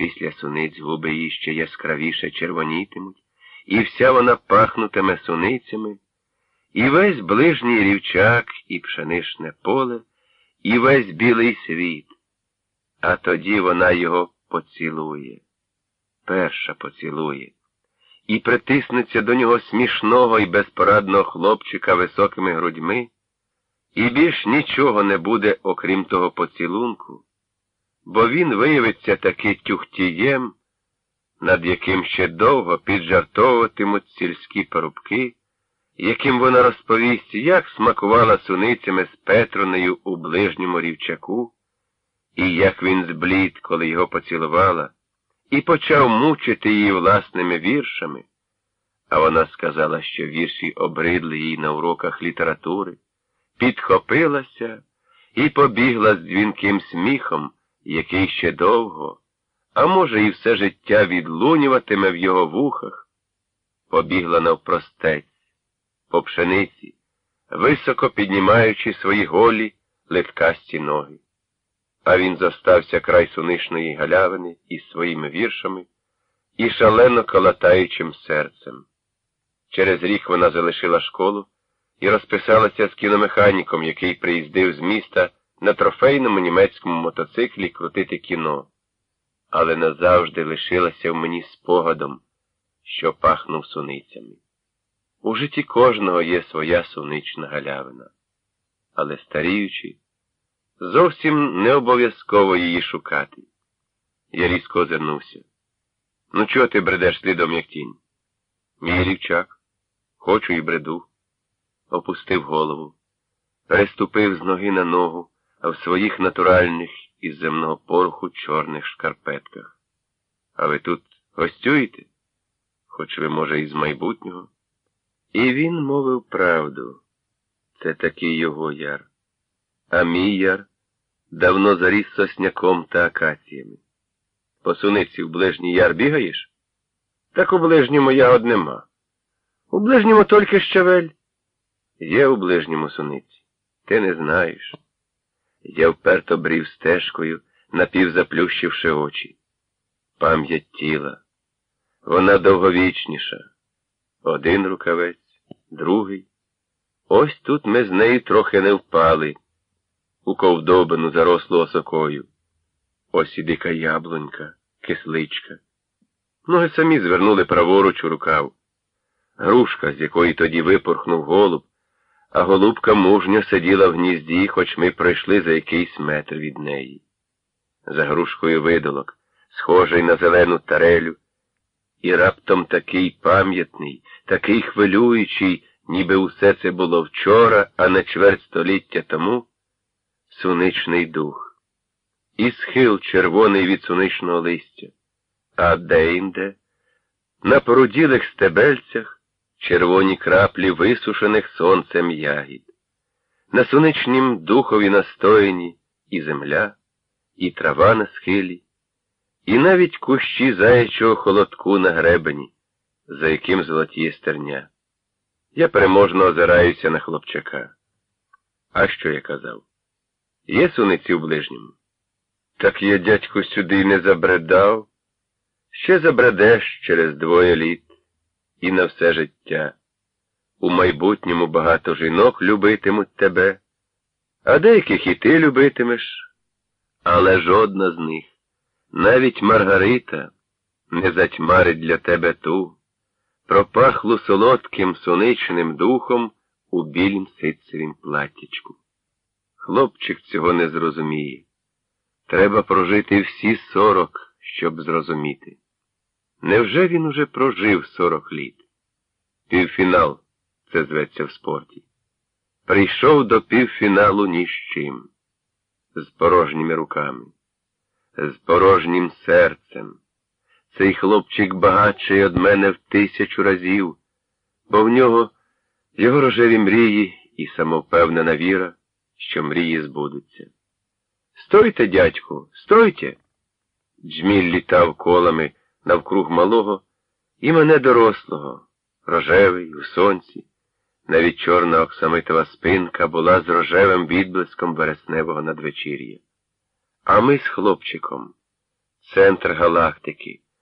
Після суниць губи її ще яскравіше червонітимуть, і вся вона пахнутиме суницями, і весь ближній рівчак, і пшенишне поле, і весь білий світ. А тоді вона його поцілує, перша поцілує, і притиснеться до нього смішного і безпорадного хлопчика високими грудьми, і більш нічого не буде, окрім того поцілунку, бо він виявиться таки тюхтієм, над яким ще довго піджартовуватимуть сільські порубки, яким вона розповість, як смакувала суницями з Петронею у ближньому рівчаку, і як він зблід, коли його поцілувала, і почав мучити її власними віршами, а вона сказала, що вірші обридли їй на уроках літератури, підхопилася і побігла з дзвінким сміхом, який ще довго, а може, і все життя відлунюватиме в його вухах, побігла навпростець, по пшениці, високо піднімаючи свої голі литкасті ноги а він зостався край сунишної галявини із своїми віршами і шалено колотаючим серцем. Через рік вона залишила школу і розписалася з кіномеханіком, який приїздив з міста на трофейному німецькому мотоциклі крутити кіно, але назавжди лишилася в мені спогадом, що пахнув суницями. У житті кожного є своя сунична галявина, але старіючи, Зовсім не обов'язково її шукати. Я різко озирнувся. Ну, чого ти бредеш слідом, як тінь? Мій рівчак. Хочу і бреду. Опустив голову, переступив з ноги на ногу, а в своїх натуральних із земного пороху чорних шкарпетках. А ви тут гостюєте? Хоч ви, може, із майбутнього? І він мовив правду. Це такий його яр. А мій яр давно заріс сосняком та акаціями. По суниці в ближній яр бігаєш? Так у ближньому ягод нема. У ближньому тільки щавель. Є у ближньому суниці. Ти не знаєш. Я вперто брів стежкою, напівзаплющивши очі. Пам'ять тіла. Вона довговічніша. Один рукавець, другий. Ось тут ми з нею трохи не впали у ковдобину, зарослу осокою. Ось і дика яблунька, кисличка. Ноги самі звернули праворуч у рукав. Грушка, з якої тоді випорхнув голуб, а голубка мужньо сиділа в гнізді, хоч ми пройшли за якийсь метр від неї. За грушкою видолок, схожий на зелену тарелю, і раптом такий пам'ятний, такий хвилюючий, ніби усе це було вчора, а не чверть століття тому суничний дух, і схил червоний від суничного листя, а де-інде, на поруділих стебельцях червоні краплі висушених сонцем ягід, на суничнім духові настояні і земля, і трава на схилі, і навіть кущі заячого холодку на гребені, за яким золотіє стерня. Я переможно озираюся на хлопчака. А що я казав? Є суниці в ближньому? Так я, дядько, сюди не забредав. Ще забредеш через двоє літ і на все життя. У майбутньому багато жінок любитимуть тебе, а деяких і ти любитимеш. Але жодна з них, навіть Маргарита, не затьмарить для тебе ту, пропахлу солодким соничним духом у білім ситцевім платтячку. Хлопчик цього не зрозуміє. Треба прожити всі сорок, щоб зрозуміти. Невже він уже прожив сорок літ? Півфінал, це зветься в спорті. Прийшов до півфіналу ні з чим, з порожніми руками, з порожнім серцем. Цей хлопчик багатший од мене в тисячу разів, бо в нього його рожеві мрії і самовпевнена віра що мрії збудуться. Стойте, дядьку, стойте. Джміль літав колами навкруг малого і мене дорослого, рожевий у сонці. Навіть чорна оксамитова спинка була з рожевим відблиском вересневого надвечір'я. А ми з хлопчиком центр галактики.